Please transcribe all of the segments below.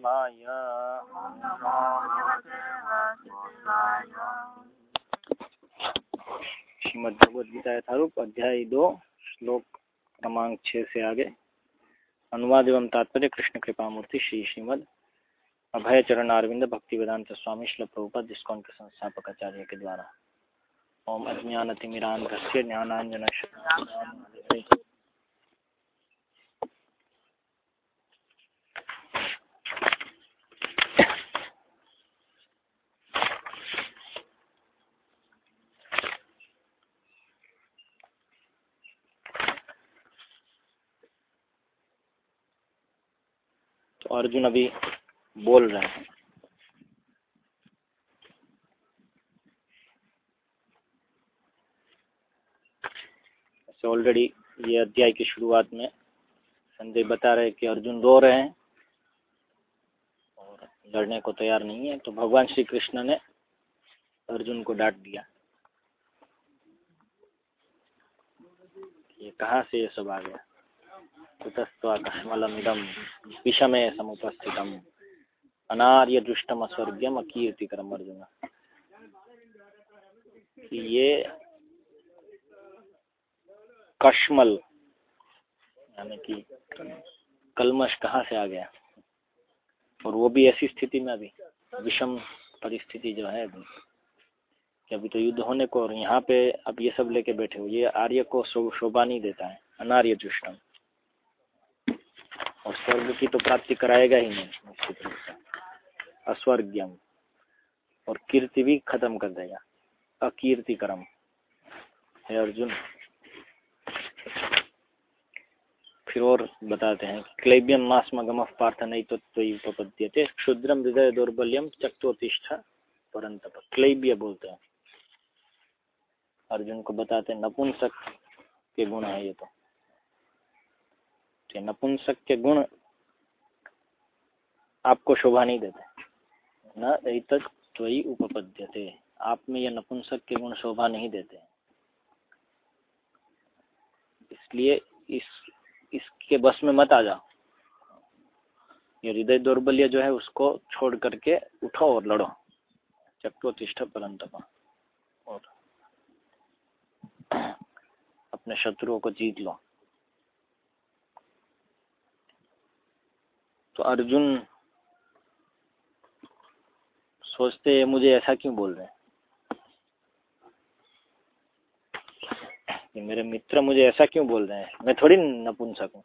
वासुदेवाय श्रीमद भगवद गीता यथारूप अध्याय दो, श्लोक क्रमांक छः से आगे। अनुवाद एवं तात्पर्य, कृष्ण कृपा मूर्ति श्री श्रीमद अभय चरण अरविंद भक्ति वेदांत स्वामी, श्ल प्रभुपद जिसकोन के संस्थापक आचार्य के द्वारा। ओम अज्ञानतिमिरांध्रस्य ज्ञानांजन तो अर्जुन अभी बोल रहे हैं। ऑलरेडी ये अध्याय की शुरुआत में संजय बता रहे कि अर्जुन रो रहे हैं और लड़ने को तैयार नहीं है तो भगवान श्री कृष्ण ने अर्जुन को डांट दिया। ये कहाँ से ये सब आ गया? कुतस्त्वाकश्मलमिदं विषमे समुपस्थितम्। अनार्यदृष्टम अस्वर्ग्यम अकीर्तिकरम अर्जुन। ये कश्मल, यानी कि कलमश कहाँ से आ गया? और वो भी ऐसी स्थिति में अभी, विषम परिस्थिति जो है अभी, कि अभी तो युद्ध होने को और यहाँ पे अब ये सब लेके बैठे हो, ये आर्य को शोभा नहीं देता है अनार्य दृष्टम और स्वर्ग की तो प्राप्ति कराएगा ही नहीं अस्वर्ग्यम। और कीर्ति भी खत्म कर देगा। अकीर्तिकरम। है अर्जुन, फिर और बताते हैं क्लैब्यम मास्मगम पार्थ नहीं तो उपपद्यते। क्षुद्रम हृदय दौर्बल्यम चक्तोतिष्ठा परंतप क्लैब्य बोलते हैं। अर्जुन को बताते नपुंसक के गुण है ये तो। कि नपुंसक के गुण आपको शोभा नहीं देते। न एतत् त्वयि उपपद्यते। आप में ये नपुंसक के गुण शोभा नहीं देते इसलिए इस, इसके बस में मत आ जाओ। ये हृदय दौर्बल्य जो है, उसको छोड़ करके उठो और लड़ो। चक्रोतिष्ठ परंतपा। और अपने शत्रुओं को जीत लो। तो अर्जुन सोचते हैं, मुझे ऐसा क्यों बोल रहे हैं? मेरे मित्र मुझे ऐसा क्यों बोल रहे हैं? मैं थोड़ी नपुंसक हूँ।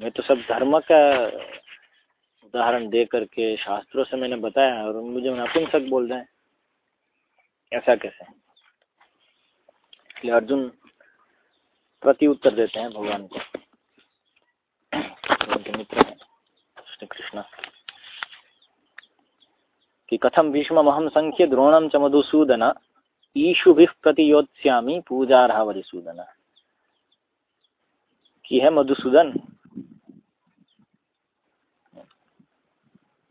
मैं तो सब धर्म का उदाहरण दे करके शास्त्रों से मैंने बताया और मुझे नपुंसक बोल रहे हैं। ऐसा कैसे? अर्जुन प्रति उत्तर देते हैं भगवान को उनके मित्र हैं श्री कृष्ण कि कथम भीष्महम संख्य द्रोणम च मधुसूदन, ईशुभि प्रतियोत्स्यामी पूजारहा वरिसूदन कि है मधुसूदन,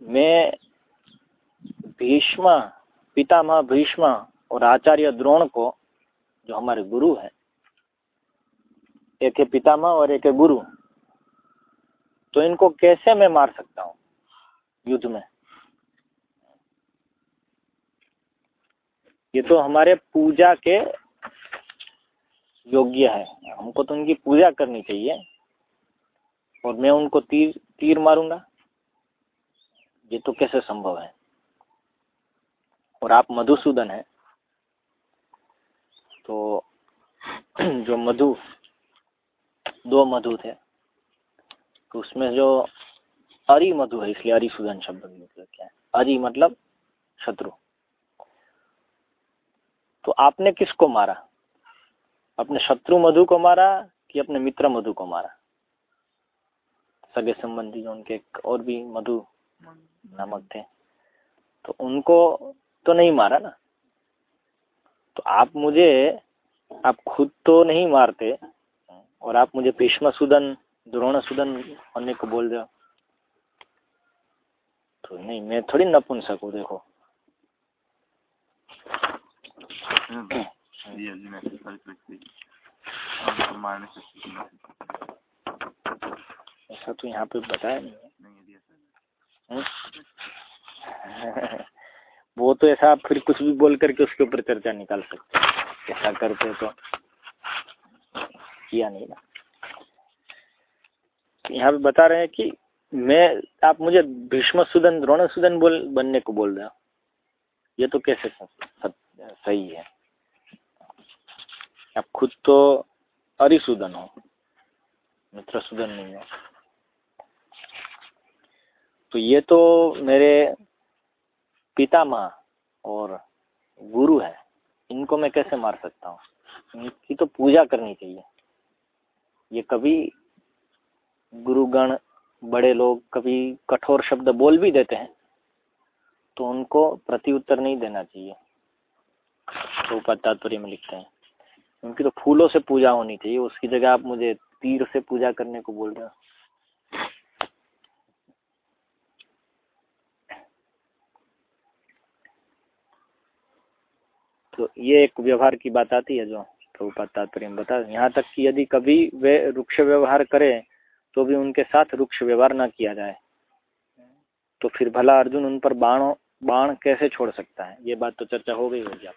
मैं भीष्म, पितामह भीष्म और आचार्य द्रोण को, जो हमारे गुरु है, एक है पितामह और एक है गुरु। तो इनको कैसे मैं मार सकता हूँ युद्ध में? ये तो हमारे पूजा के योग्य है। हमको तो उनकी पूजा करनी चाहिए और मैं उनको तीर तीर मारूँगा। ये तो कैसे संभव है? और आप मधुसूदन है तो जो मधु, दो मधु थे तो उसमें जो अरि मधु है, इसलिए अरिसूदन शब्द मतलब क्या है अरि मतलब शत्रु। तो आपने किसको मारा? अपने शत्रु मधु को मारा कि अपने मित्र मधु को मारा? सगे संबंधी जो उनके और भी मधु नामक थे तो उनको तो नहीं मारा ना? तो आप मुझे, आप खुद तो नहीं मारते और आप मुझे पेशमा सुदन द्रोण सुदन होने को बोल हो तो नहीं मैं थोड़ी नपुंसक हूँ देखो ऐसा तो यहाँ पे बताया नहीं वो तो ऐसा आप फिर कुछ भी बोल करके उसके ऊपर चर्चा निकाल सकते ऐसा करते तो किया नहीं ना यहाँ पे बता रहे हैं कि मैं, आप मुझे भीष्म सुदन, द्रोण सुदन बोल, बनने को बोल रहे हो। ये तो कैसे सही है? आप खुद तो अरिसुदन हो, मित्र सुदन नहीं हो। तो ये तो मेरे पितामह और गुरु है, इनको मैं कैसे मार सकता हूँ? इनकी तो पूजा करनी चाहिए। ये कभी गुरुगण बड़े लोग कभी कठोर शब्द बोल भी देते हैं तो उनको प्रति उत्तर नहीं देना चाहिए। तो तात्पर्य में लिखते हैं। उनकी तो फूलों से पूजा होनी चाहिए, उसकी जगह आप मुझे तीर से पूजा करने को बोल रहे हो। तो ये एक व्यवहार की बात आती है जो प्रभुपात तात्पर्य बता यहाँ तक कि यदि कभी वे वृक्ष व्यवहार करें तो भी उनके साथ रुक्ष व्यवहार ना किया जाए। तो फिर भला अर्जुन उन पर बाण बाण कैसे छोड़ सकता है? ये बात तो चर्चा हो गई होगी आप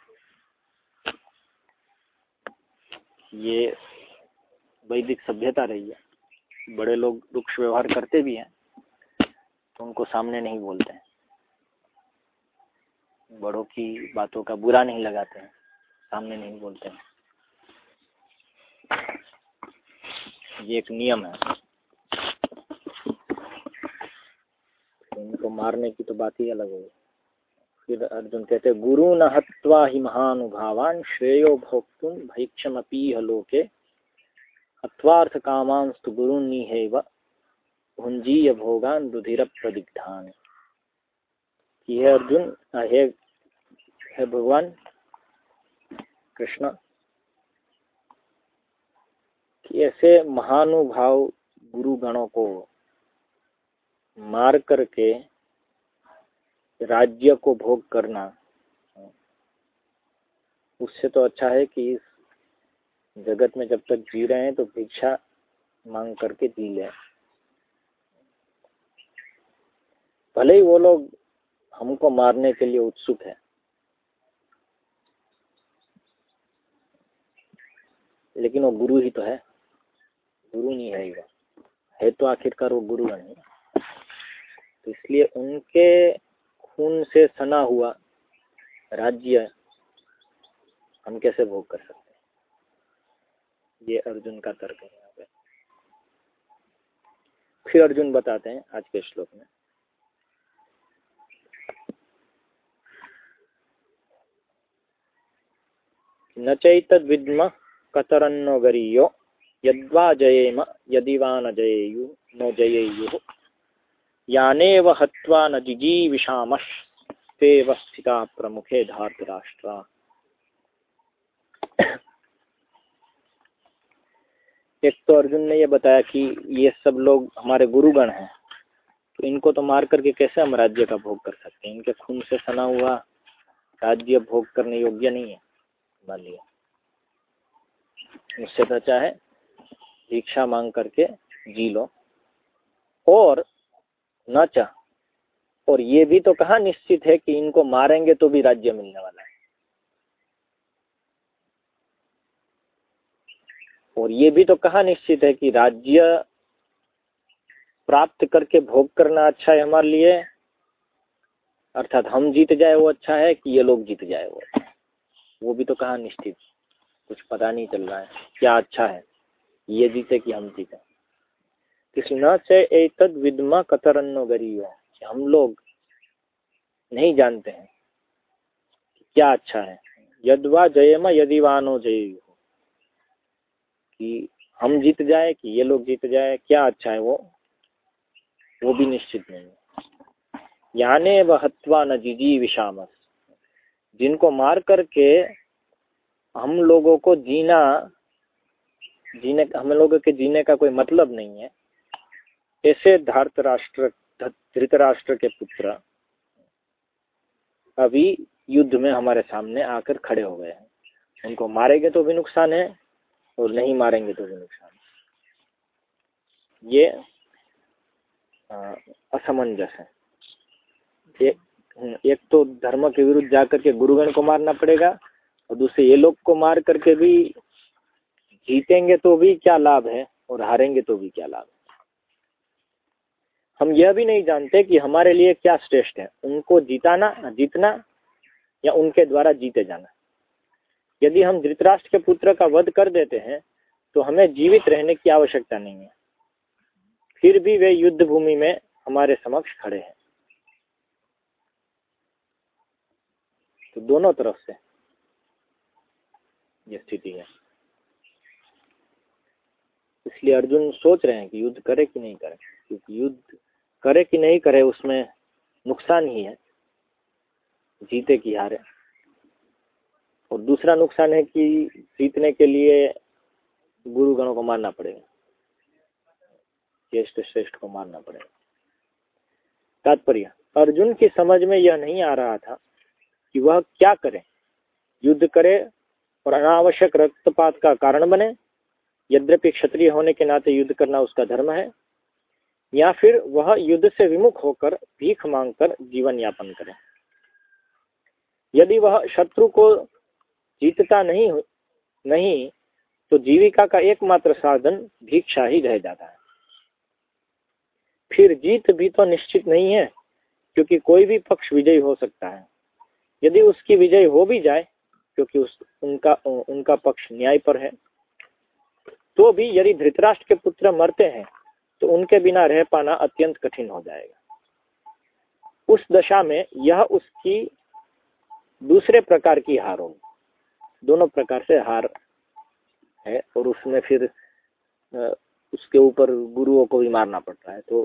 ये वैदिक सभ्यता रही है। बड़े लोग रुक्ष व्यवहार करते भी हैं तो उनको सामने नहीं बोलते। हैं बड़ों की बातों का बुरा नहीं लगाते हैं, सामने नहीं बोलते हैं। ये एक नियम है। इनको मारने की तो बात ही अलग होगी फिर अर्जुन कहते गुरु न हत्वा ही महानुभावान श्रेयो भोक्तुम भैक्षमपीह लोके। अथवार्थ कामांस्तु गुरु निहेव भुंजीय भोगान रुधिर प्रदिग्धान ये अर्जुन हे, है भगवान, कृष्ण, कि ऐसे महानुभाव गुरु गणों को मार करके राज्य को भोग करना। उससे तो अच्छा है कि इस जगत में जब तक जी रहे हैं तो भिक्षा मांग करके जी लें। भले ही वो लोग हमको मारने के लिए उत्सुक है। लेकिन वो गुरु ही तो है। गुरु नहीं है वो। है तो आखिरकार वो गुरु है तो इसलिए उनके खून से सना हुआ राज्य हम कैसे भोग कर सकते हैं? ये अर्जुन का तर्क है यहाँ पे। फिर अर्जुन बताते हैं आज के श्लोक में। न चैतद विद्म कतरन्नो गरीयो, यद्वा जयेम यदि वा न जयेयु, नो जयेयुः। यानेव हत्वा न जिजीविषामस्तेव स्थिता प्रमुखे धार्तराष्ट्रा। एक तो अर्जुन ने ये बताया कि ये सब लोग हमारे गुरुगण हैं तो इनको तो मार करके कैसे हम राज्य का भोग कर सकते हैं? इनके खून से सना हुआ राज्य भोग करने योग्य नहीं है मान लिया उससे तो है भिक्षा मांग करके जी लो। और न चाह। और ये भी तो कहा निश्चित है कि इनको मारेंगे तो भी राज्य मिलने वाला है। और ये भी तो कहा निश्चित है कि राज्य प्राप्त करके भोग करना अच्छा है हमारे लिए, अर्थात हम जीत जाए वो अच्छा है कि ये लोग जीत जाए वो। वो भी तो कहा निश्चित। कुछ पता नहीं चल रहा है। क्या अच्छा है? ये जीते कि हम जीते। कृष्ण से एतद विद्मा कतरन्नो गरीब हम लोग नहीं जानते हैं क्या अच्छा है। यदवा जयम यदि वानो जय कि हम जीत जाए, कि ये लोग जीत जाए, क्या अच्छा है वो? वो भी निश्चित नहीं है। याने वहत्वा न जिजी विषामस जिनको मार करके हम लोगों को जीना, जीने, हम लोगों के जीने का कोई मतलब नहीं है। ऐसे धार्त राष्ट्र धृतराष्ट्र के पुत्र अभी युद्ध में हमारे सामने आकर खड़े हो गए हैं। उनको मारेंगे तो भी नुकसान है और नहीं मारेंगे तो भी नुकसान ये असमंजस है। एक एक तो धर्म के विरुद्ध जाकर के गुरुगण को मारना पड़ेगा और दूसरे ये लोग को मार करके भी जीतेंगे तो भी क्या लाभ है और हारेंगे तो भी क्या लाभ है। हम यह भी नहीं जानते कि हमारे लिए क्या श्रेष्ठ है, उनको जीताना, जीतना या उनके द्वारा जीते जाना। यदि हम धृतराष्ट्र के पुत्र का वध कर देते हैं तो हमें जीवित रहने की आवश्यकता नहीं है। फिर भी वे युद्ध भूमि में हमारे समक्ष खड़े हैं। तो दोनों तरफ़ से ये स्थिति है। इसलिए अर्जुन सोच रहे हैं कि युद्ध करे कि नहीं करे, क्योंकि युद्ध करे कि नहीं करे, उसमें नुकसान ही है, जीते कि हारे और दूसरा नुकसान है कि जीतने के लिए गुरुगणों को मारना पड़ेगा, ज्येष्ठ श्रेष्ठ को मारना पड़ेगा। तात्पर्य, अर्जुन की समझ में यह नहीं आ रहा था कि वह क्या करे। युद्ध करे और अनावश्यक रक्तपात का कारण बने। यद्यपि क्षत्रिय होने के नाते युद्ध करना उसका धर्म है या फिर वह युद्ध से विमुख होकर भीख मांगकर जीवन यापन करे। यदि वह शत्रु को जीतता नहीं नहीं तो जीविका का एकमात्र साधन भिक्षा ही रह जाता है। फिर जीत भी तो निश्चित नहीं है, क्योंकि कोई भी पक्ष विजयी हो सकता है। यदि उसकी विजय हो भी जाए, क्योंकि उस, उनका उनका पक्ष न्याय पर है तो भी यदि धृतराष्ट्र के पुत्र मरते हैं तो उनके बिना रह पाना अत्यंत कठिन हो जाएगा। उस दशा में यह उसकी दूसरे प्रकार की हार होगी दोनों प्रकार से हार है और उसमें फिर उसके ऊपर गुरुओं को भी मारना पड़ता है। तो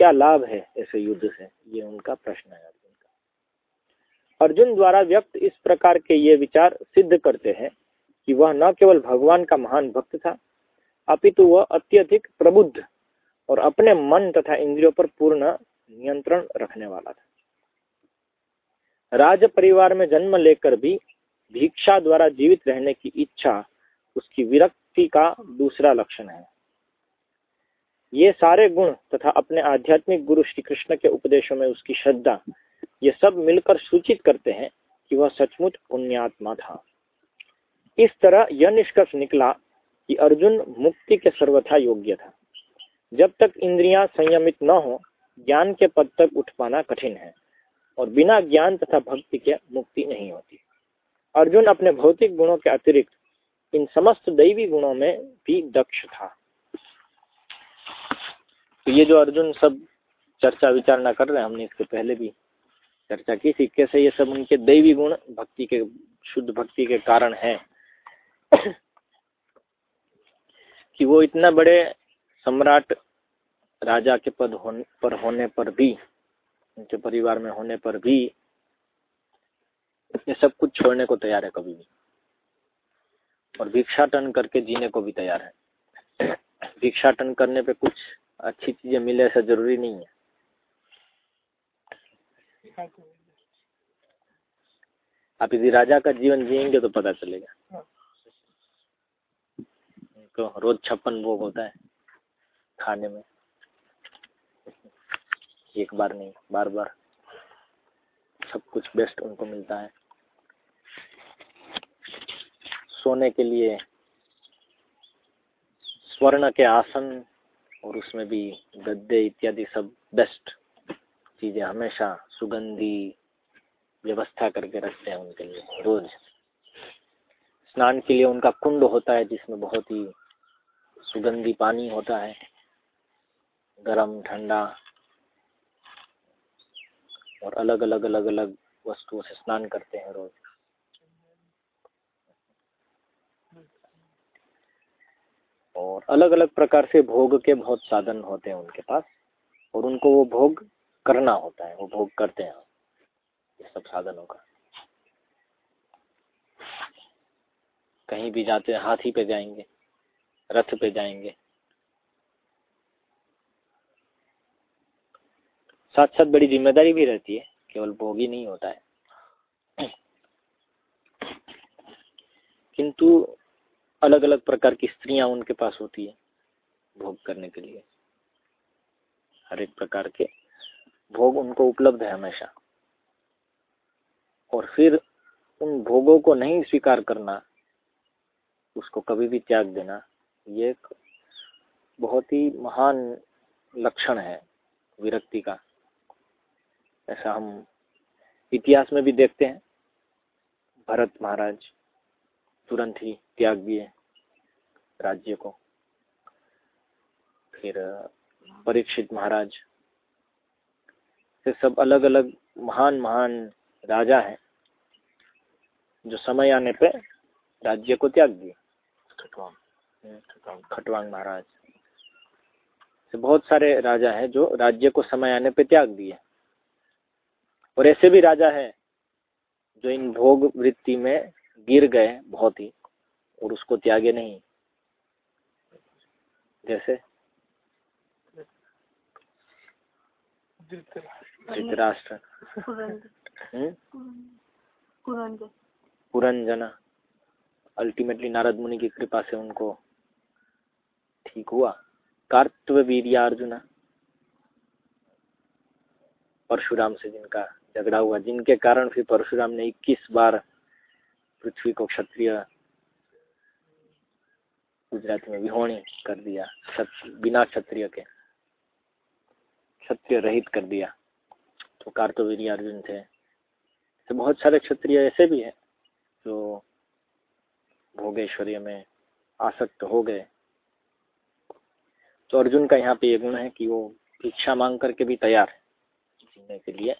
क्या लाभ है ऐसे युद्ध से? ये उनका प्रश्न है अर्जुन का। अर्जुन द्वारा व्यक्त इस प्रकार के ये विचार सिद्ध करते हैं कि वह न केवल भगवान का महान भक्त था अपितु वह अत्यधिक प्रबुद्ध और अपने मन तथा इंद्रियों पर पूर्ण नियंत्रण रखने वाला था। राज परिवार में जन्म लेकर भी भिक्षा द्वारा जीवित रहने की इच्छा उसकी विरक्ति का दूसरा लक्षण है। ये सारे गुण तथा अपने आध्यात्मिक गुरु श्री कृष्ण के उपदेशों में उसकी श्रद्धा, ये सब मिलकर सूचित करते हैं कि वह सचमुच पुण्यात्मा था। इस तरह यह निष्कर्ष निकला कि अर्जुन मुक्ति के सर्वथा योग्य था। जब तक इंद्रियाँ संयमित न हो, ज्ञान के पद तक उठ पाना कठिन है और बिना ज्ञान तथा भक्ति के मुक्ति नहीं होती। अर्जुन अपने भौतिक गुणों के अतिरिक्त इन समस्त दैवी गुणों में भी दक्ष था। तो ये जो अर्जुन सब चर्चा विचारणा कर रहे हैं, हमने इसके पहले भी चर्चा की थी, कैसे ये सब उनके दैवी गुण, भक्ति के, शुद्ध भक्ति के कारण है। कि वो इतना बड़े सम्राट राजा के पद होने, पर होने पर भी, उनके परिवार में होने पर भी, ये सब कुछ छोड़ने को तैयार है कभी भी। और भिक्षाटन करके जीने को भी तैयार है। भिक्षाटन करने पे कुछ अच्छी चीज़ें मिले ऐसा ज़रूरी नहीं है। आप यदि राजा का जीवन जिएँगे तो पता चलेगा। तो रोज छप्पन भोग होता है खाने में। एक बार नहीं, बार बार। सब कुछ बेस्ट उनको मिलता है। सोने के लिए स्वर्ण के आसन और उसमें भी गद्दे इत्यादि सब बेस्ट चीज़ें हमेशा सुगंधी व्यवस्था करके रखते हैं उनके लिए रोज। स्नान के लिए उनका कुंड होता है जिसमें बहुत ही सुगंधी पानी होता है, गरम, ठंडा, और अलग अलग अलग अलग वस्तुओं से स्नान करते हैं रोज। और अलग अलग प्रकार से भोग के बहुत साधन होते हैं उनके पास, और उनको वो भोग करना होता है, वो भोग करते हैं ये सब साधनों का। कहीं भी जाते हैं, हाथी पे जाएँगे रथ पे जाएँगे। साथ साथ बड़ी ज़िम्मेदारी भी रहती है, केवल भोग नहीं होता है। किंतु अलग अलग प्रकार की स्त्रियाँ उनके पास होती है भोग करने के लिए। हर एक प्रकार के भोग उनको उपलब्ध है हमेशा। और फिर उन भोगों को नहीं स्वीकार करना, उसको कभी भी त्याग देना ये एक बहुत ही महान लक्षण है विरक्ति का। ऐसा हम इतिहास में भी देखते हैं। भरत महाराज तुरंत ही त्याग दिए राज्य को। फिर, परीक्षित महाराज से सब अलग अलग महान महान राजा हैं जो समय आने पे राज्य को त्याग दिए। खटवांग महाराज। से बहुत सारे राजा हैं जो राज्य को समय आने पर त्याग दिए। और ऐसे भी राजा हैं जो इन भोग वृत्ति में गिर गए बहुत ही और उसको त्यागे नहीं। जैसे? धृतराष्ट्र। हम्म? पुरंजना अल्टीमेटली नारद मुनि की कृपा से उनको ठीक हुआ। अर्जुना परशुराम से जिनका झगड़ा हुआ, जिनके कारण फिर परशुराम ने 21 बार पृथ्वी को क्षत्रिय गुजरात में विहोणी कर दिया बिना क्षत्रिय के, क्षत्रिय रहित कर दिया। तो कार्तवीर अर्जुन थे। तो बहुत सारे क्षत्रिय ऐसे भी हैं जो भोगेश्वर्य में आसक्त हो गए। तो अर्जुन का यहाँ पे ये गुण है कि वो भिक्षा मांग करके भी तैयार है जीने के लिए,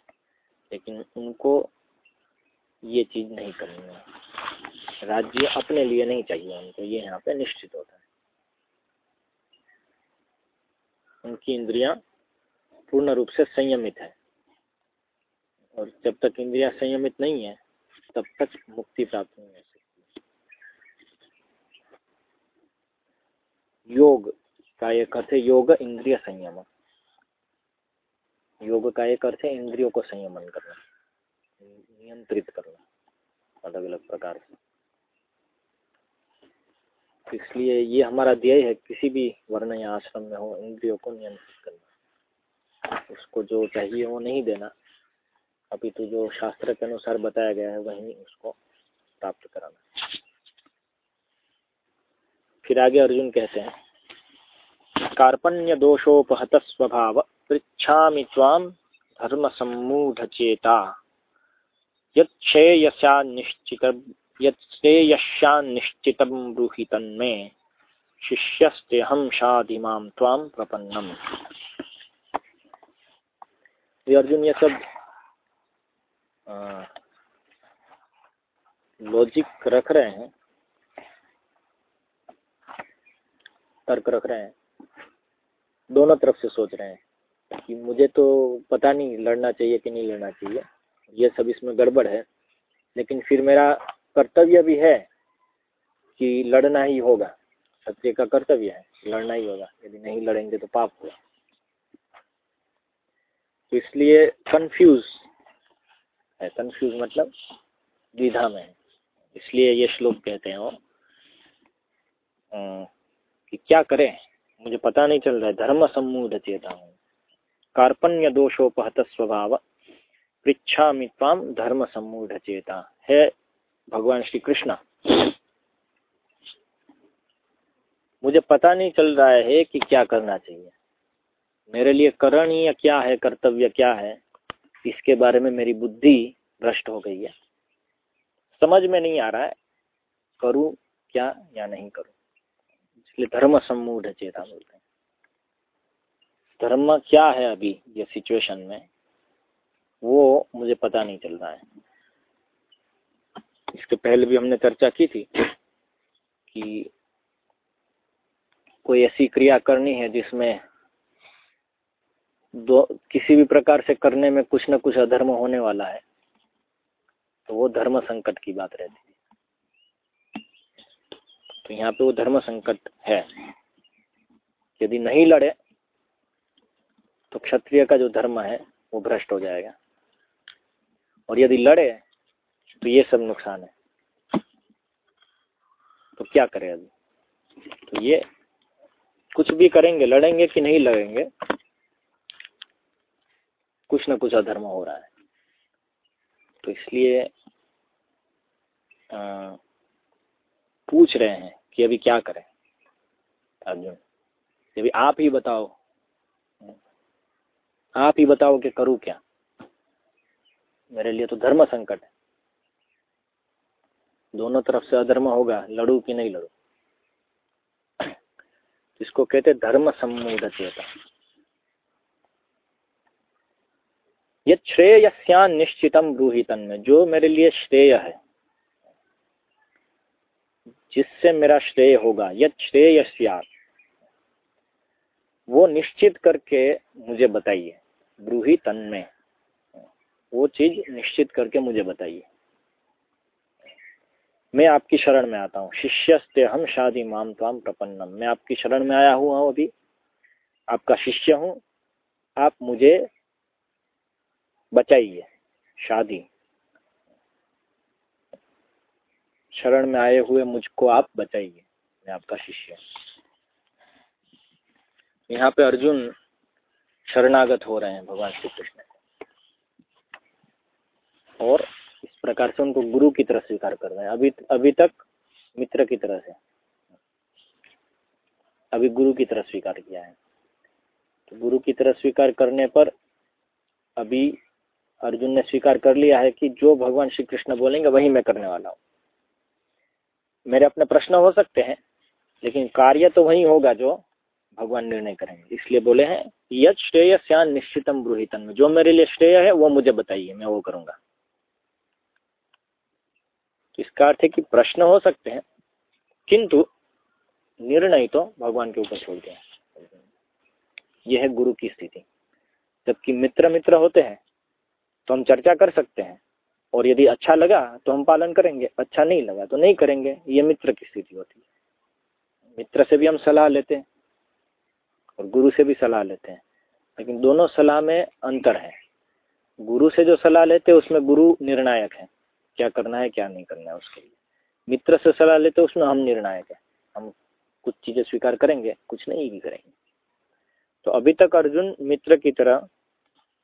लेकिन उनको ये चीज़ नहीं करनी है। राज्य अपने लिए नहीं चाहिए उनको, ये यहाँ पे निश्चित होता है। उनकी इंद्रियाँ पूर्ण रूप से संयमित है। और जब तक इंद्रिया संयमित नहीं है, तब तक मुक्ति प्राप्त नहीं हो सकती। योग का एक अर्थ है, योग इंद्रिय संयम। योग का एक अर्थ है, इंद्रियों को संयमन करना, नियंत्रित करना अलग अलग प्रकार से। इसलिए ये हमारा ध्येय है, किसी भी वर्ण या आश्रम में हो, इंद्रियों को नियंत्रित करना। उसको जो चाहिए वो नहीं देना। अभी तो जो शास्त्र के अनुसार बताया गया है, वही उसको प्राप्त कराना। फिर आगे अर्जुन कहते हैं कार्पण्य दोषोपहत स्वभाव पृछा ताम धर्म सम्मूढ़ चेता यश्रेयसा निश्चित यश्रेयश्यान्निश्चित ब्रूहि तन्मे शिष्यस्ते हम शाधिमां त्वाम प्रपन्नम। अर्जुन, ये सब लॉजिक रख रहे हैं, तर्क रख रहे हैं। दोनों तरफ़ से सोच रहे हैं कि मुझे तो पता नहीं लड़ना चाहिए कि नहीं लड़ना चाहिए। ये सब इसमें गड़बड़ है। लेकिन फिर मेरा कर्तव्य भी है कि लड़ना ही होगा। सत्य का कर्तव्य है लड़ना ही होगा। यदि नहीं लड़ेंगे तो पाप होगा। तो इसलिए कंफ्यूज है। कंफ्यूज मतलब द्विधा में है। इसलिए ये श्लोक कहते हैं वो कि क्या करें? मुझे पता नहीं चल रहा है। धर्म सम्मूढ़ चेता हूँ। कार्पण्य दोषोपहत स्वभाव पृछा ताम धर्म सम्मूढ़ चेता है भगवान श्री कृष्ण, मुझे पता नहीं चल रहा है कि क्या करना चाहिए। मेरे लिए करणीय क्या है, कर्तव्य क्या है? इसके बारे में मेरी बुद्धि भ्रष्ट हो गई है। समझ में नहीं आ रहा है, करूँ क्या या नहीं करूँ। इसलिए धर्म सम्मूढ़ चेता बोलते हैं धर्म क्या है अभी ये सिचुएशन में, वो मुझे पता नहीं चल रहा है। इसके पहले भी हमने चर्चा की थी कि कोई ऐसी क्रिया करनी है जिसमें दो, किसी भी प्रकार से करने में कुछ न कुछ अधर्म होने वाला है तो वो धर्म संकट की बात रहती है। तो यहाँ पे वो धर्म संकट है। यदि नहीं लड़े तो क्षत्रिय का जो धर्म है, वो भ्रष्ट हो जाएगा। और यदि लड़े तो ये सब नुकसान है। तो क्या करें अभी? तो ये कुछ भी करेंगे, लड़ेंगे कि नहीं लड़ेंगे, कुछ न कुछ अधर्म हो रहा है। तो इसलिए पूछ रहे हैं कि अभी क्या करें? अर्जुन अभी आप ही बताओ। आप ही बताओ कि करूँ क्या? मेरे लिए तो धर्म संकट है। दोनों तरफ़ से अधर्म होगा, लड़ू कि नहीं लड़ू? इसको कहते धर्म सम्मूढ़ता ये श्रेयस्यान निश्चितम ब्रूहितन में, जो मेरे लिए श्रेय है जिससे मेरा श्रेय होगा यद श्रेय श्रेयस्या वो निश्चित करके मुझे बताइए, ब्रूही तन में। वो चीज़ निश्चित करके मुझे बताइए। मैं आपकी शरण में आता हूँ। शिष्यस्ते हम शादी माम ताम प्रपन्नम। मैं आपकी शरण में आया हुआ हूँ अभी। आपका शिष्य हूँ। आप मुझे बचाइए। शादी। शरण में आए हुए मुझको आप बचाइए मैं आपका शिष्य यहाँ पे अर्जुन शरणागत हो रहे हैं भगवान श्री कृष्ण और इस प्रकार से उनको गुरु की तरह स्वीकार कर रहे हैं। अभी अभी तक मित्र की तरह से, अभी गुरु की तरह स्वीकार किया है। तो गुरु की तरह स्वीकार करने पर अभी अर्जुन ने स्वीकार कर लिया है कि जो भगवान श्री कृष्ण बोलेंगे, वही मैं करने वाला हूँ। मेरे अपने प्रश्न हो सकते हैं, लेकिन कार्य तो वही होगा जो भगवान निर्णय करेंगे। इसलिए बोले हैं, यद श्रेय श्यान निश्चितम ब्रूहितन में जो मेरे लिए श्रेय है, वो मुझे बताइए, मैं वो करूँगा। तो इसका अर्थ है कि प्रश्न हो सकते हैं, किंतु निर्णय तो भगवान के ऊपर छोड़ दिया। यह है गुरु की स्थिति। जबकि मित्र मित्र होते हैं तो हम चर्चा कर सकते हैं और यदि अच्छा लगा तो हम पालन करेंगे अच्छा नहीं लगा तो नहीं करेंगे, ये मित्र की स्थिति होती है। मित्र से भी हम सलाह लेते हैं, और गुरु से भी सलाह लेते हैं, लेकिन दोनों सलाह में अंतर है। गुरु से जो सलाह लेते हैं, उसमें गुरु निर्णायक है, क्या करना है, क्या नहीं करना है उसके लिए। मित्र से सलाह लेते उसमें हम निर्णायक है। हम कुछ चीज़ें स्वीकार करेंगे, कुछ नहीं भी करेंगे। तो अभी तक अर्जुन मित्र की तरह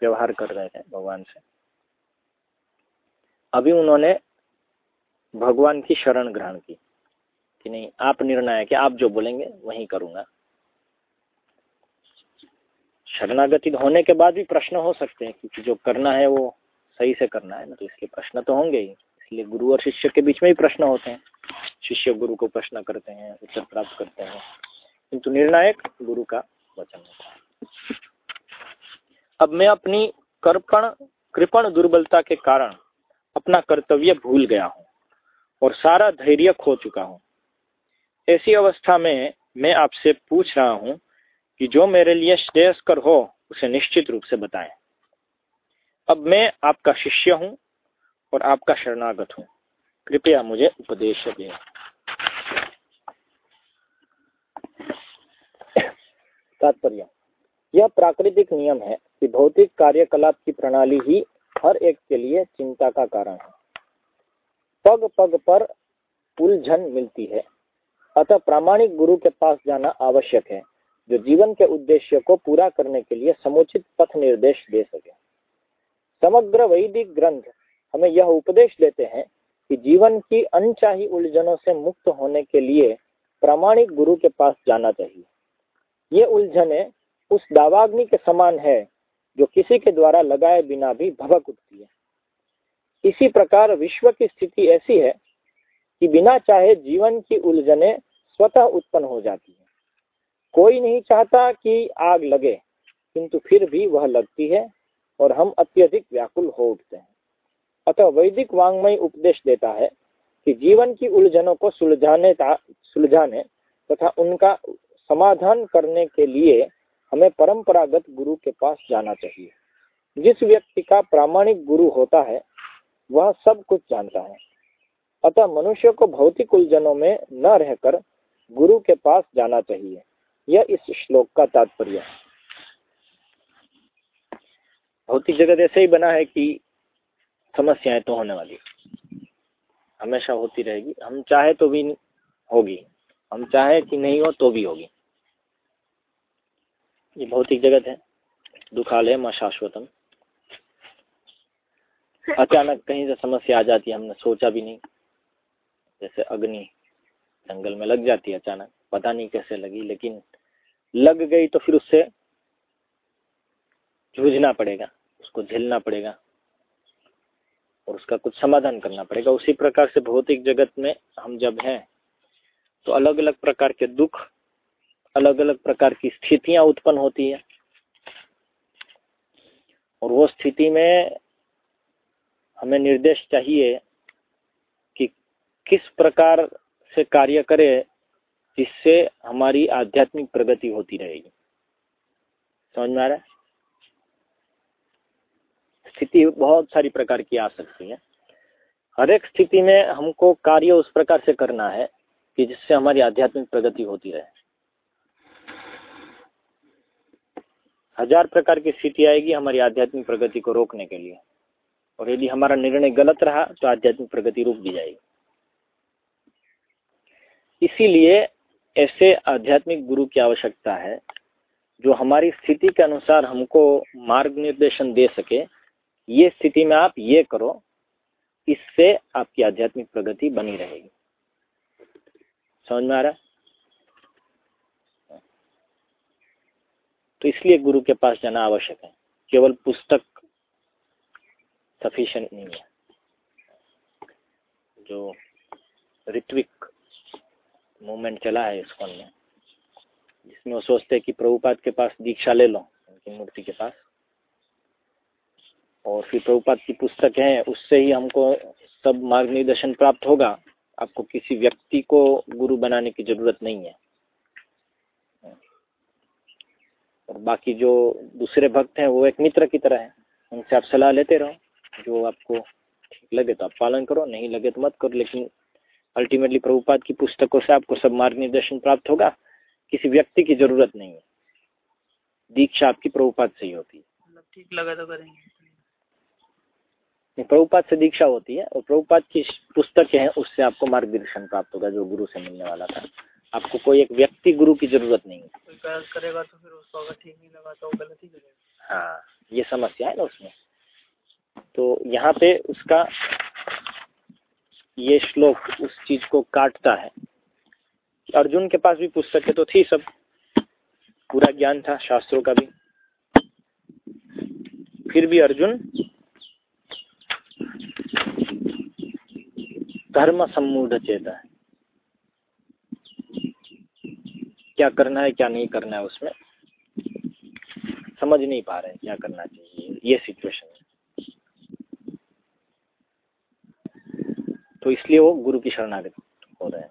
व्यवहार कर रहे थे भगवान से। अभी उन्होंने भगवान की शरण ग्रहण की कि नहीं, आप निर्णायक है, आप जो बोलेंगे वही करूँगा। शरणागति होने के बाद भी प्रश्न हो सकते हैं, क्योंकि जो करना है वो सही से करना है ना तो इसलिए प्रश्न तो होंगे ही। इसलिए गुरु और शिष्य के बीच में ही प्रश्न होते हैं। शिष्य गुरु को प्रश्न करते हैं, उत्तर प्राप्त करते हैं। किंतु निर्णायक गुरु का वचन होता है। अब मैं अपनी कर्पण, कृपण दुर्बलता के कारण अपना कर्तव्य भूल गया हूँ और सारा धैर्य खो चुका हूँ। ऐसी अवस्था में मैं आपसे पूछ रहा हूँ कि जो मेरे लिए श्रेयस्कर हो, उसे निश्चित रूप से बताएँ। अब मैं आपका शिष्य हूँ और आपका शरणागत हूँ। कृपया मुझे उपदेश दें। तात्पर्य, यह प्राकृतिक नियम है कि भौतिक कार्यकलाप की प्रणाली ही हर एक के लिए चिंता का कारण है। पग पग पर उलझन मिलती है। अतः प्रामाणिक गुरु के पास जाना आवश्यक है, जो जीवन के उद्देश्य को पूरा करने के लिए समुचित पथ निर्देश दे सके। समग्र वैदिक ग्रंथ हमें यह उपदेश देते हैं कि जीवन की अनचाही उलझनों से मुक्त होने के लिए प्रामाणिक गुरु के पास जाना चाहिए। ये उलझने उस दावाग्नि के समान है जो किसी के द्वारा लगाए बिना भी भभक उठती है। इसी प्रकार विश्व की स्थिति ऐसी है कि बिना चाहे जीवन की उलझने स्वतः उत्पन्न हो जाती है। कोई नहीं चाहता कि आग लगे, किंतु फिर भी वह लगती है और हम अत्यधिक व्याकुल हो उठते हैं। अतः वैदिक वांग्मय उपदेश देता है कि जीवन की उलझनों को सुलझाने सुलझाने तथा उनका समाधान करने के लिए हमें परंपरागत गुरु के पास जाना चाहिए। जिस व्यक्ति का प्रामाणिक गुरु होता है, वह सब कुछ जानता है। अतः मनुष्य को भौतिक उलझनों में न रहकर गुरु के पास जाना चाहिए। यह इस श्लोक का तात्पर्य है। भौतिक जगत ऐसे ही बना है कि समस्याएँ तो होने वाली हमेशा होती रहेगी। हम चाहे तो भी होगी। हम चाहे कि नहीं हो तो भी होगी। ये भौतिक जगत है। दुखालय माँ शाश्वतम। अचानक कहीं से समस्या आ जाती है, हमने सोचा भी नहीं। जैसे अग्नि जंगल में लग जाती है अचानक, पता नहीं कैसे लगी, लेकिन लग गई तो फिर उससे जूझना पड़ेगा, उसको झेलना पड़ेगा और उसका कुछ समाधान करना पड़ेगा। उसी प्रकार से भौतिक जगत में हम जब हैं तो अलग अलग प्रकार के दुख अलग अलग प्रकार की स्थितियाँ उत्पन्न होती है। और वो स्थिति में हमें निर्देश चाहिए कि किस प्रकार से कार्य करे जिससे हमारी आध्यात्मिक प्रगति होती रहेगी। समझ में आ रहा है? स्थिति बहुत सारी प्रकार की आ सकती है। हर एक स्थिति में हमको कार्य उस प्रकार से करना है कि जिससे हमारी आध्यात्मिक प्रगति होती रहे। हज़ार प्रकार की स्थिति आएगी हमारी आध्यात्मिक प्रगति को रोकने के लिए। और यदि हमारा निर्णय गलत रहा तो आध्यात्मिक प्रगति रुक भी जाएगी। इसीलिए ऐसे आध्यात्मिक गुरु की आवश्यकता है, जो हमारी स्थिति के अनुसार हमको मार्ग निर्देशन दे सके, ये स्थिति में आप ये करो, इससे आपकी आध्यात्मिक प्रगति बनी रहेगी। समझ में आ रहा है? तो इसलिए गुरु के पास जाना आवश्यक है। केवल पुस्तक सफिशियंट नहीं है। जो ऋत्विक मूवमेंट चला है इस में, जिसमें वो सोचते हैं कि प्रभुपाद के पास दीक्षा ले लो, उनकी मूर्ति के पास। और फिर प्रभुपाद की पुस्तक है, उससे ही हमको सब मार्ग निर्देशन प्राप्त होगा। आपको किसी व्यक्ति को गुरु बनाने की ज़रूरत नहीं है। और बाकी जो दूसरे भक्त हैं वो एक मित्र की तरह है। उनसे आप सलाह लेते रहो जो आपको ठीक लगे तो आप पालन करो नहीं लगे तो मत करो लेकिन अल्टीमेटली प्रभुपाद की पुस्तकों से आपको सब मार्ग निर्देशन प्राप्त होगा। किसी व्यक्ति की ज़रूरत नहीं है। दीक्षा आपकी प्रभुपाद से ही होती है। मतलब ठीक लगा तो करेंगे। प्रभुपाद से दीक्षा होती है और प्रभुपाद की पुस्तकें हैं उससे आपको मार्गदर्शन प्राप्त होगा जो गुरु से मिलने वाला था। आपको कोई एक व्यक्ति गुरु की ज़रूरत नहीं है। कोई गलत करेगा तो फिर उसको अगर ठीक नहीं लगा तो गलत ही करेगा। हाँ ये समस्या है ना उसमें। तो यहाँ पे उसका ये श्लोक उस चीज़ को काटता है। अर्जुन के पास भी पुस्तकें तो थी सब। पूरा ज्ञान था शास्त्रों का भी। फिर भी अर्जुन धर्म सम्मूढ़ चेता है। क्या करना है, क्या नहीं करना है उसमें। समझ नहीं पा रहे क्या करना चाहिए, ये सिचुएशन है। तो इसलिए वो गुरु की शरणागत हो रहे हैं।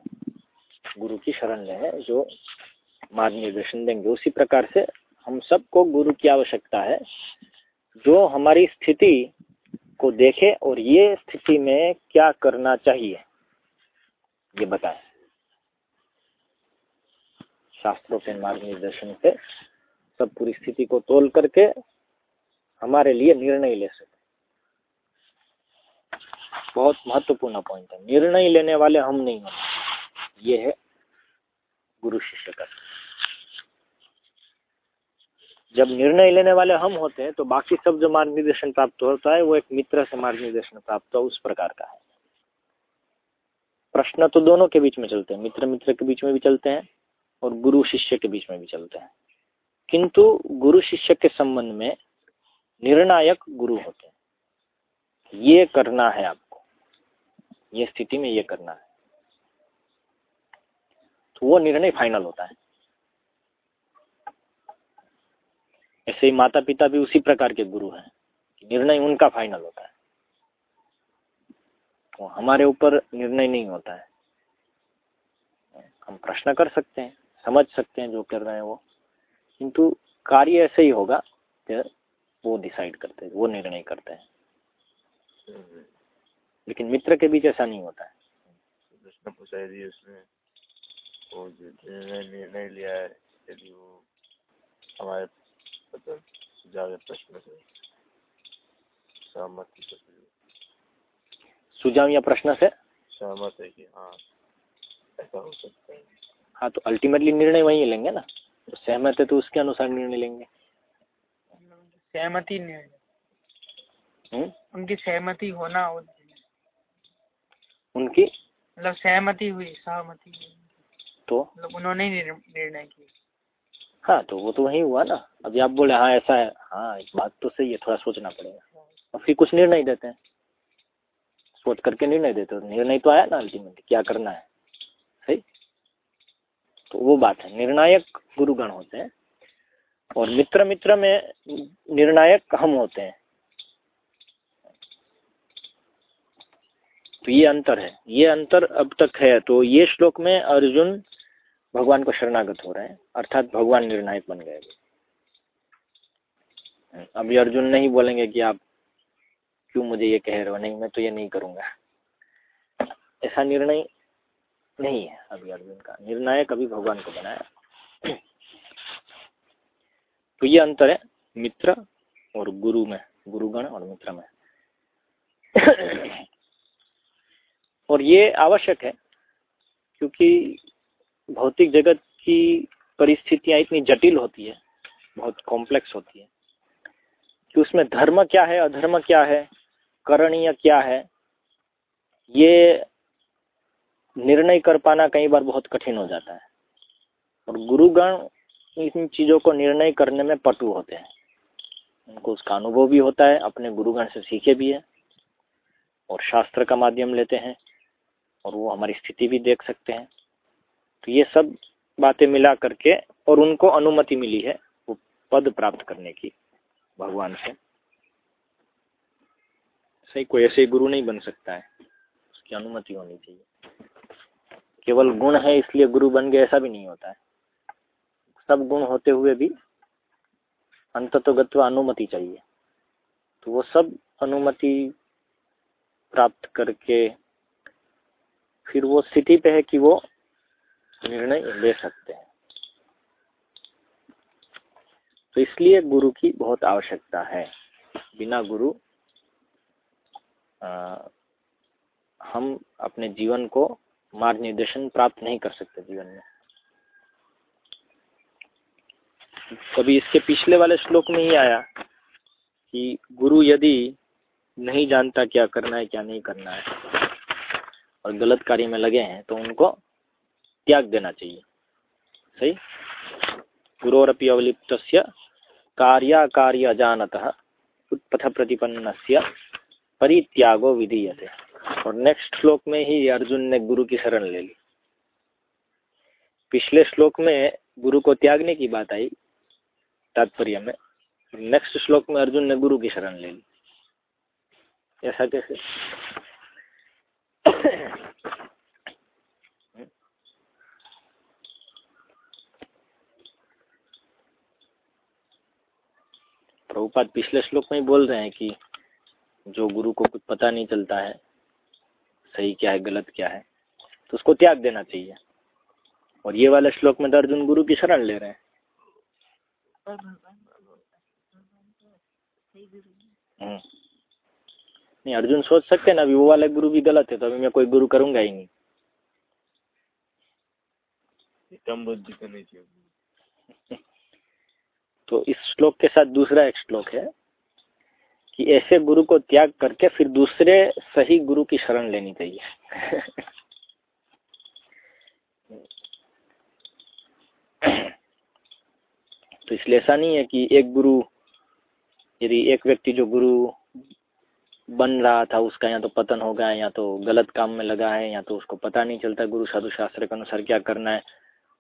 गुरु की शरण ले जो मार्ग निर्देशन देंगे। उसी प्रकार से हम सबको गुरु की आवश्यकता है। जो हमारी स्थिति को देखे और ये स्थिति में क्या करना चाहिए, ये बताएँ। शास्त्रों के मार्ग निर्देशन से सब पूरी स्थिति को तोल करके हमारे लिए निर्णय ले सके। बहुत महत्वपूर्ण पॉइंट है। निर्णय लेने वाले हम नहीं होते ये है गुरु शिष्य का। जब निर्णय लेने वाले हम होते हैं तो बाकी सब जो मार्ग निर्देशन प्राप्त होता है, वो एक मित्र से मार्ग निर्देशन प्राप्त हो, उस प्रकार का है। प्रश्न तो दोनों के बीच में चलते हैं। मित्र मित्र के बीच में भी चलते हैं। और गुरु शिष्य के बीच में भी चलते हैं। किंतु गुरु शिष्य के संबंध में निर्णायक गुरु होते हैं। ये करना है आपको। ये स्थिति में ये करना है। तो वो निर्णय फाइनल होता है। ऐसे ही माता पिता भी उसी प्रकार के गुरु हैं निर्णय उनका फाइनल होता है। तो हमारे ऊपर निर्णय नहीं होता है। हम प्रश्न कर सकते हैं। समझ सकते हैं जो कर रहे हैं वो। किंतु कार्य ऐसे ही होगा कि वो डिसाइड करते हैं वो निर्णय करते हैं। लेकिन मित्र के बीच ऐसा नहीं होता है। वो निर्णय लिया है यदि वो हमारे मतलब सुझाव प्रश्न से सहमत सुझाव या प्रश्न से? सहमत है कि हाँ ऐसा हो सकता है। हाँ तो अल्टीमेटली निर्णय वही लेंगे ना। तो सहमत है तो उसके अनुसार निर्णय लेंगे। सहमति हम्म? उनकी सहमति होना हो। उनकी? मतलब सहमति हुई सहमति तो? मतलब उन्होंने निर्णय किया। हाँ तो वो तो वही हुआ ना। अभी आप बोले हाँ ऐसा है। हाँ इस बात तो सही है थोड़ा सोचना पड़ेगा। और फिर कुछ निर्णय देते हैं। सोच करके निर्णय देते हो। निर्णय तो आया ना अल्टीमेटली क्या करना है? तो वो बात है। निर्णायक गुरुगण होते हैं और मित्र मित्र में निर्णायक हम होते हैं। तो ये अंतर है। ये अंतर अब तक है तो ये श्लोक में अर्जुन भगवान को शरणागत हो रहे हैं, अर्थात भगवान निर्णायक बन गए। अभी अर्जुन नहीं बोलेंगे कि आप क्यों मुझे ये कह रहे हो, नहीं, मैं तो ये नहीं करूँगा। ऐसा निर्णय नहीं है अभी अर्जुन का। निर्णायक अभी भगवान को बनाया। तो ये अंतर है मित्र और गुरु में, गुरुगण और मित्र में। और ये आवश्यक है क्योंकि भौतिक जगत की परिस्थितियाँ इतनी जटिल होती है, बहुत कॉम्प्लेक्स होती है, कि उसमें धर्म क्या है, अधर्म क्या है, करणीय क्या है, ये निर्णय कर पाना कई बार बहुत कठिन हो जाता है। और गुरुगण इन चीज़ों को निर्णय करने में पटु होते हैं। उनको उसका अनुभव भी होता है, अपने गुरुगण से सीखे भी है और शास्त्र का माध्यम लेते हैं और वो हमारी स्थिति भी देख सकते हैं। तो ये सब बातें मिला करके और उनको अनुमति मिली है वो पद प्राप्त करने की, भगवान से। सही, कोई ऐसे गुरु नहीं बन सकता है। उसकी अनुमति होनी चाहिए। केवल गुण है इसलिए गुरु बन गए ऐसा भी नहीं होता है। सब गुण होते हुए भी अंततोगत्व अनुमति चाहिए। तो वो सब अनुमति प्राप्त करके फिर वो स्थिति पे है कि वो निर्णय ले सकते हैं। तो इसलिए गुरु की बहुत आवश्यकता है। बिना गुरु आ, हम अपने जीवन को मार्ग निर्देशन प्राप्त नहीं कर सकते जीवन में। कभी इसके पिछले वाले श्लोक में ही आया कि गुरु यदि नहीं जानता क्या करना है, क्या नहीं करना है, और गलत कार्य में लगे हैं तो उनको त्याग देना चाहिए। सही? गुरोरपि अवलिप्त कार्याकार्य अजानत उत्पथ प्रतिपन्न परित्यागो विधीयते। और नेक्स्ट श्लोक में ही अर्जुन ने गुरु की शरण ले ली। पिछले श्लोक में गुरु को त्यागने की बात आई, तात्पर्य में। नेक्स्ट श्लोक में अर्जुन ने गुरु की शरण ले ली। ऐसा कैसे? प्रभुपाद पिछले श्लोक में ही बोल रहे हैं कि जो गुरु को कुछ पता नहीं चलता है सही क्या है गलत क्या है तो उसको त्याग देना चाहिए। और ये वाले श्लोक में तो अर्जुन गुरु की शरण ले रहे हैं। हम्म। नहीं अर्जुन सोच सकते ना अभी वो वाले गुरु भी गलत है तो अभी मैं कोई गुरु करूँगा ही नहीं। कम बुद्धि करनी चाहिए तो इस श्लोक के साथ दूसरा एक श्लोक है। कि ऐसे गुरु को त्याग करके फिर दूसरे सही गुरु की शरण लेनी चाहिए। तो इसलिए ऐसा नहीं है कि एक गुरु, यदि एक व्यक्ति जो गुरु बन रहा था, उसका या तो पतन हो गया, या तो गलत काम में लगा है, या तो उसको पता नहीं चलता गुरु साधु शास्त्र के अनुसार क्या करना है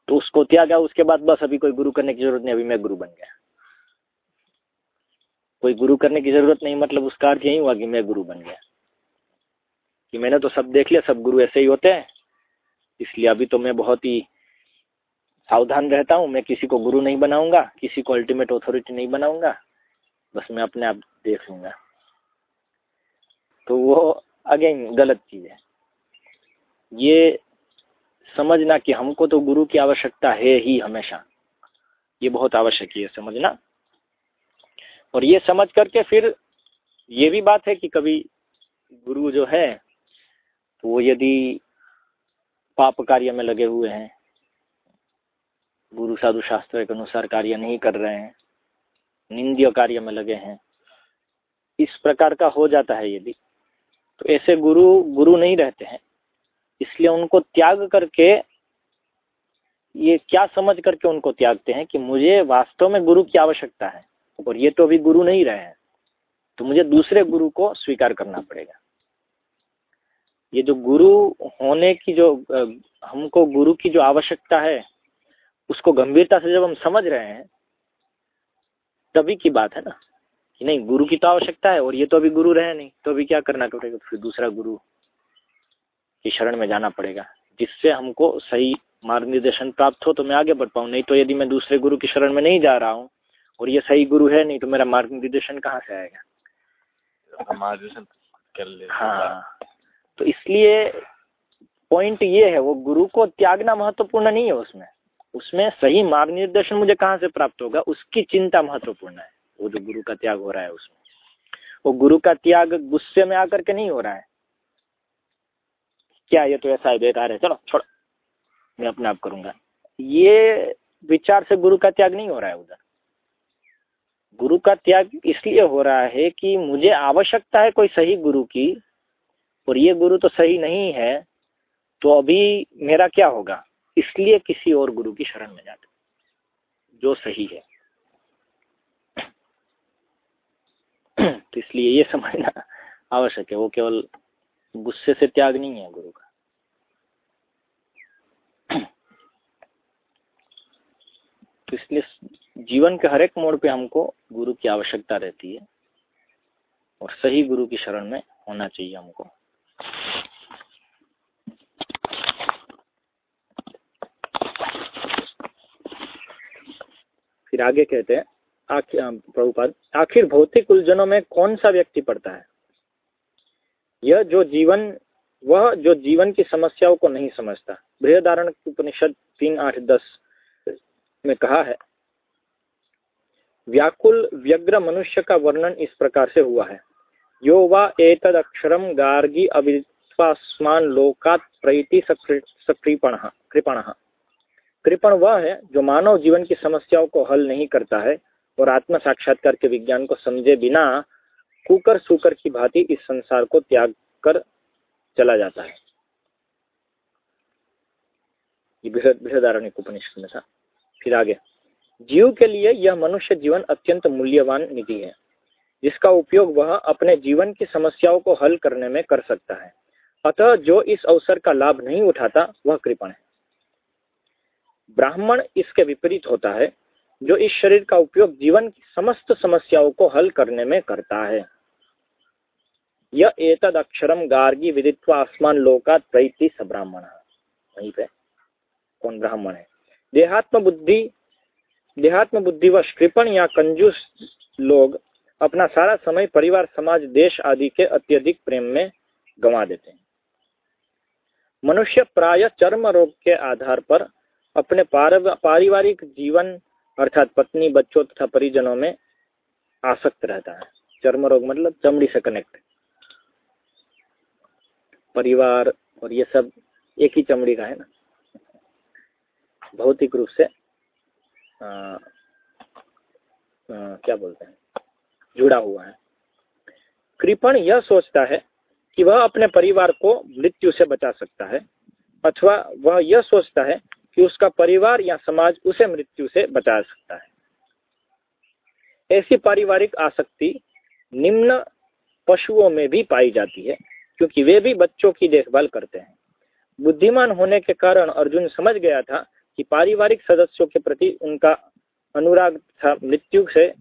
तो उसको त्यागा, उसके बाद बस अभी कोई गुरु करने की ज़रूरत नहीं, अभी मैं गुरु बन गया। कोई गुरु करने की ज़रूरत नहीं मतलब उसका अर्थ यही हुआ कि मैं गुरु बन गया। कि मैंने तो सब देख लिया, सब गुरु ऐसे ही होते हैं। इसलिए अभी तो मैं बहुत ही सावधान रहता हूँ। मैं किसी को गुरु नहीं बनाऊँगा, किसी को अल्टीमेट अथॉरिटी नहीं बनाऊँगा। बस मैं अपने आप देख लूँगा। तो वो अगेन गलत चीज़ है। ये समझना कि हमको तो गुरु की आवश्यकता है ही हमेशा। ये बहुत आवश्यक है समझना। और ये समझ करके फिर ये भी बात है कि कभी गुरु जो है तो वो यदि पाप कार्य में लगे हुए हैं, गुरु साधु शास्त्र के अनुसार कार्य नहीं कर रहे हैं, निंद्य कार्य में लगे हैं, इस प्रकार का हो जाता है यदि तो ऐसे गुरु गुरु नहीं रहते हैं। इसलिए उनको त्याग करके, ये क्या समझ करके उनको त्यागते हैं कि मुझे वास्तव में गुरु की आवश्यकता है? और ये तो अभी गुरु नहीं रहे हैं तो मुझे दूसरे गुरु को स्वीकार करना पड़ेगा। ये जो गुरु होने की जो हमको गुरु की जो आवश्यकता है, उसको गंभीरता से जब हम समझ रहे हैं, तभी की बात है ना? कि नहीं, गुरु की तो आवश्यकता है और ये तो अभी गुरु रहे नहीं तो अभी क्या करना पड़ेगा? फिर दूसरा गुरु की शरण में जाना पड़ेगा, जिससे हमको सही मार्ग निर्देशन प्राप्त हो तो मैं आगे बढ़ पाऊँ। नहीं तो यदि मैं दूसरे गुरु की शरण में नहीं जा रहा हूँ और ये सही गुरु है नहीं तो मेरा मार्ग निर्देशन कहाँ से आएगा? मार्गदर्शन कर ले। हाँ। तो इसलिए पॉइंट ये है वो गुरु को त्यागना महत्वपूर्ण नहीं है उसमें। उसमें सही मार्ग निर्देशन मुझे कहाँ से प्राप्त होगा? उसकी चिंता महत्वपूर्ण है। वो जो गुरु का त्याग हो रहा है उसमें। वो गुरु का त्याग गुस्से में आकर के नहीं हो रहा है। क्या ये तो ऐसा है बेकार है? चलो छोड़ो। मैं अपने आप करूँगा। ये विचार से गुरु का त्याग नहीं हो रहा है उधर। गुरु का त्याग इसलिए हो रहा है कि मुझे आवश्यकता है कोई सही गुरु की, और ये गुरु तो सही नहीं है तो अभी मेरा क्या होगा? इसलिए किसी और गुरु की शरण में जाते जो सही है। तो इसलिए ये समझना आवश्यक है, वो केवल गुस्से से त्याग नहीं है गुरु का। तो इसलिए जीवन के हर एक मोड़ पे हमको गुरु की आवश्यकता रहती है और सही गुरु की शरण में होना चाहिए हमको। फिर आगे कहते हैं प्रभुपाद, आखिर भौतिक उलझनों में कौन सा व्यक्ति पड़ता है? यह जो जीवन, वह जो जीवन की समस्याओं को नहीं समझता। बृहदारण उपनिषद तीन, आठ, दस में कहा है व्याकुल व्यग्र मनुष्य का वर्णन इस प्रकार से हुआ है। यो वा एतद अक्षरम गार्गी अविस्वास्मान लोकात प्रति सक्रिपण, कृपण। कृपण वह है जो मानव जीवन की समस्याओं को हल नहीं करता है और आत्म साक्षात्कार के विज्ञान को समझे बिना कुकर सुकर की भांति इस संसार को त्याग कर चला जाता है। ये बृहदारण्य उपनिषद में था। फिर आगे। जीव के लिए यह मनुष्य जीवन अत्यंत मूल्यवान निधि है, जिसका उपयोग वह अपने जीवन की समस्याओं को हल करने में कर सकता है। अतः जो इस अवसर का लाभ नहीं उठाता, वह कृपण है। ब्राह्मण इसके विपरीत होता है, जो इस शरीर का उपयोग जीवन की समस्त समस्याओं को हल करने में करता है। यह एतद अक्षरम गार्गी विदित्व आसमान लोकात प्रैति ब्राह्मण वहीं पे कौन ब्राह्मण है? देहात्म बुद्धि देहात्म बुद्धि व कृपण या कंजूस लोग अपना सारा समय परिवार, समाज, देश आदि के अत्यधिक प्रेम में गंवा देते हैं। मनुष्य प्राय चर्म रोग के आधार पर अपने पारिवारिक जीवन अर्थात पत्नी, बच्चों तथा परिजनों में आसक्त रहता है। चर्म रोग मतलब चमड़ी से कनेक्ट परिवार और ये सब एक ही चमड़ी का है ना? भौतिक रूप से क्या बोलते हैं? जुड़ा हुआ है। कृपण यह सोचता है कि वह अपने परिवार को मृत्यु से बचा सकता है, अथवा वह यह सोचता है कि उसका परिवार या समाज उसे मृत्यु से बचा सकता है। ऐसी पारिवारिक आसक्ति निम्न पशुओं में भी पाई जाती है, क्योंकि वे भी बच्चों की देखभाल करते हैं। बुद्धिमान होने के कारण अर्जुन समझ गया था कि पारिवारिक सदस्यों के प्रति उनका अनुराग था, मृत्यु से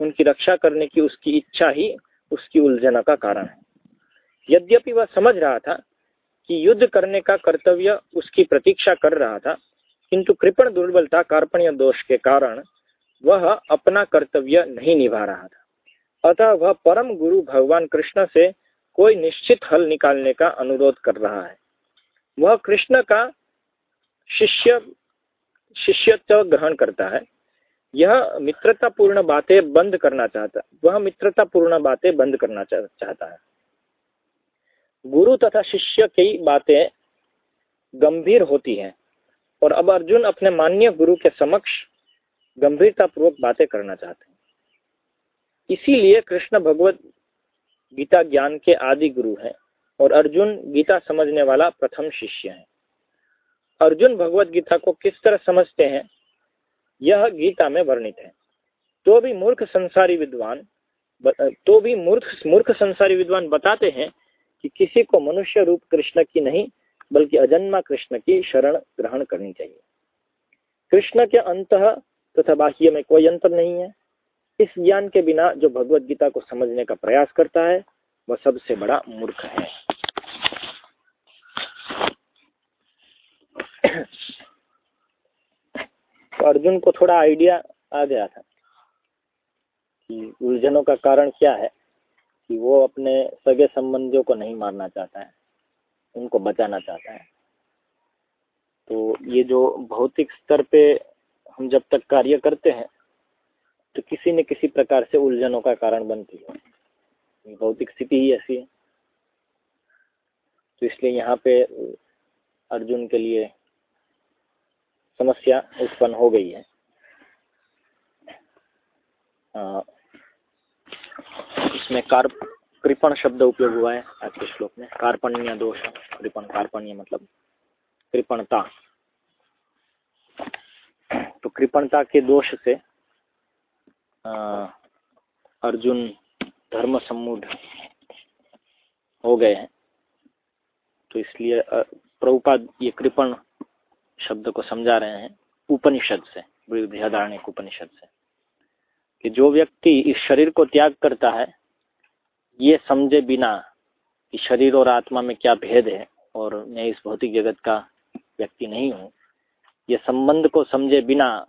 उनकी रक्षा करने की उसकी इच्छा ही उसकी उलझना का कारण है। यद्यपि वह समझ रहा था कि युद्ध करने का कर्तव्य उसकी प्रतीक्षा कर रहा था, किंतु कृपण दुर्बलता, कार्पण्य दोष के कारण वह अपना कर्तव्य नहीं निभा रहा था। अतः वह परम गुरु भगवान कृष्ण से कोई निश्चित हल निकालने का अनुरोध कर रहा है। वह कृष्ण का शिष्य शिष्यत्व ग्रहण करता है, यह मित्रतापूर्ण बातें बंद करना चाहता, वह मित्रतापूर्ण बातें बंद करना चाहता है। गुरु तथा शिष्य की बातें गंभीर होती हैं, और अब अर्जुन अपने मान्य गुरु के समक्ष गंभीरता पूर्वक बातें करना चाहते हैं। इसीलिए कृष्ण भगवत गीता ज्ञान के आदि गुरु हैं, और अर्जुन गीता समझने वाला प्रथम शिष्य है। अर्जुन भगवत गीता को किस तरह समझते हैं? यह गीता में वर्णित है। तो भी मूर्ख संसारी विद्वान तो भी मूर्ख मूर्ख संसारी विद्वान बताते हैं कि किसी को मनुष्य रूप कृष्ण की नहीं, बल्कि अजन्मा कृष्ण की शरण ग्रहण करनी चाहिए। कृष्ण के अंत तथा बाह्य में कोई अंतर नहीं है। इस ज्ञान के बिना जो भगवत गीता को समझने का प्रयास करता है, वह सबसे बड़ा मूर्ख है। तो अर्जुन को थोड़ा आइडिया आ गया था कि उलझनों का कारण क्या है कि वो अपने सगे संबंधियों को नहीं मारना चाहता है, उनको बचाना चाहता है। तो ये जो भौतिक स्तर पे हम जब तक कार्य करते हैं तो किसी न किसी प्रकार से उलझनों का कारण बनती है। भौतिक स्थिति ही ऐसी है। तो इसलिए यहाँ पे अर्जुन के लिए समस्या उत्पन्न हो गई है। इसमें कार कृपण शब्द उपयोग हुआ है आज के श्लोक में। कार्पण्य दोष कृपण कार्पण्य मतलब कृपणता। तो कृपणता के दोष से आ, अर्जुन धर्म सम्मूढ़ हो गए हैं। तो इसलिए प्रभुपाद ये कृपण शब्द को समझा रहे हैं, उपनिषद से, बृहदारण्य उपनिषद से, कि जो व्यक्ति इस शरीर को त्याग करता है, ये समझे बिना कि शरीर और आत्मा में क्या भेद है, और मैं इस भौतिक जगत का व्यक्ति नहीं हूँ, ये संबंध को समझे बिना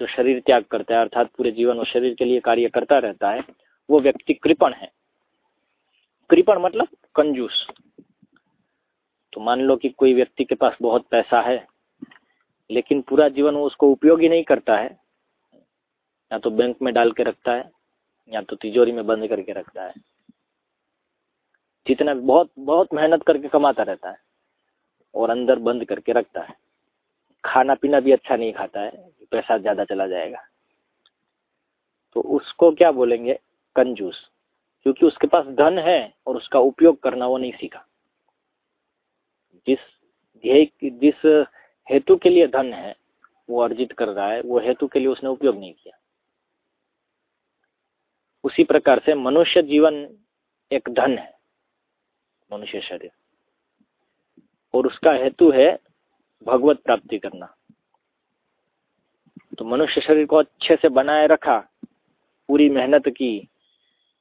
जो शरीर त्याग करता है, अर्थात पूरे जीवन और शरीर के लिए कार्य करता रहता है, वो व्यक्ति कृपण है। कृपण मतलब कंजूस। तो मान लो कि कोई व्यक्ति के पास बहुत पैसा है लेकिन पूरा जीवन वो उसको उपयोग ही नहीं करता है। या तो बैंक में डाल के रखता है, या तो तिजोरी में बंद करके रखता है। जितना बहुत बहुत मेहनत करके कमाता रहता है और अंदर बंद करके रखता है। खाना पीना भी अच्छा नहीं खाता है, पैसा ज़्यादा चला जाएगा। तो उसको क्या बोलेंगे? कंजूस। क्योंकि उसके पास धन है और उसका उपयोग करना वो नहीं सीखा। जिस ध्येय जिस हेतु के लिए धन है, वो अर्जित कर रहा है, वो हेतु के लिए उसने उपयोग नहीं किया। उसी प्रकार से मनुष्य जीवन एक धन है, मनुष्य शरीर। और उसका हेतु है भगवत प्राप्ति करना। तो मनुष्य शरीर को अच्छे से बनाए रखा, पूरी मेहनत की,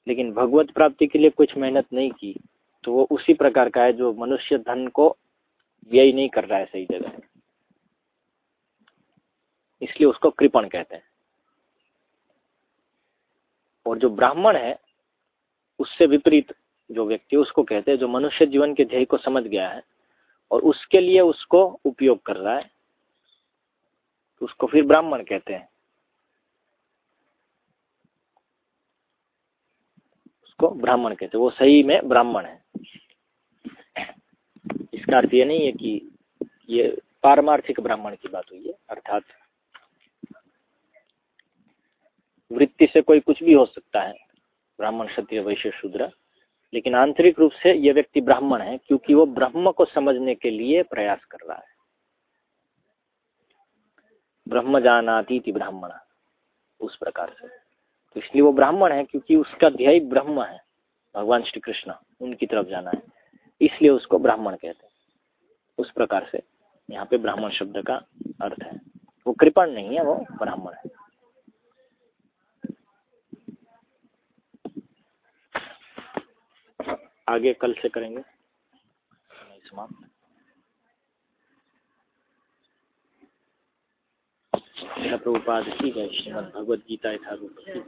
लेकिन भगवत प्राप्ति के लिए कुछ मेहनत नहीं की तो वो उसी प्रकार का है जो मनुष्य धन को व्यय नहीं कर रहा है सही जगह। इसलिए उसको कृपण कहते हैं। और जो ब्राह्मण है, उससे विपरीत जो व्यक्ति उसको कहते हैं जो मनुष्य जीवन के ध्येय को समझ गया है और उसके लिए उसको उपयोग कर रहा है तो उसको फिर ब्राह्मण कहते हैं। उसको ब्राह्मण कहते हैं। वो सही में ब्राह्मण है। इसका अर्थ ये नहीं है कि ये पारमार्थिक ब्राह्मण की बात हुई है, अर्थात वृत्ति से कोई कुछ भी हो सकता है। ब्राह्मण क्षत्रिय वैश्य शूद्र। लेकिन आंतरिक रूप से यह व्यक्ति ब्राह्मण है, क्योंकि वो ब्रह्म को समझने के लिए प्रयास कर रहा है। ब्रह्म जानाती थी ब्राह्मण, उस प्रकार से। तो इसलिए वो ब्राह्मण है, क्योंकि उसका ध्येय ब्रह्म है। भगवान श्री कृष्ण उनकी तरफ़ जाना है, इसलिए उसको ब्राह्मण कहते हैं। उस प्रकार से यहाँ पे ब्राह्मण शब्द का अर्थ है। वो कृपण नहीं है, वो ब्राह्मण है। आगे कल से करेंगे। समाप्त प्रभुपाद की जय श्रीमद भगवद गीता यथारूप की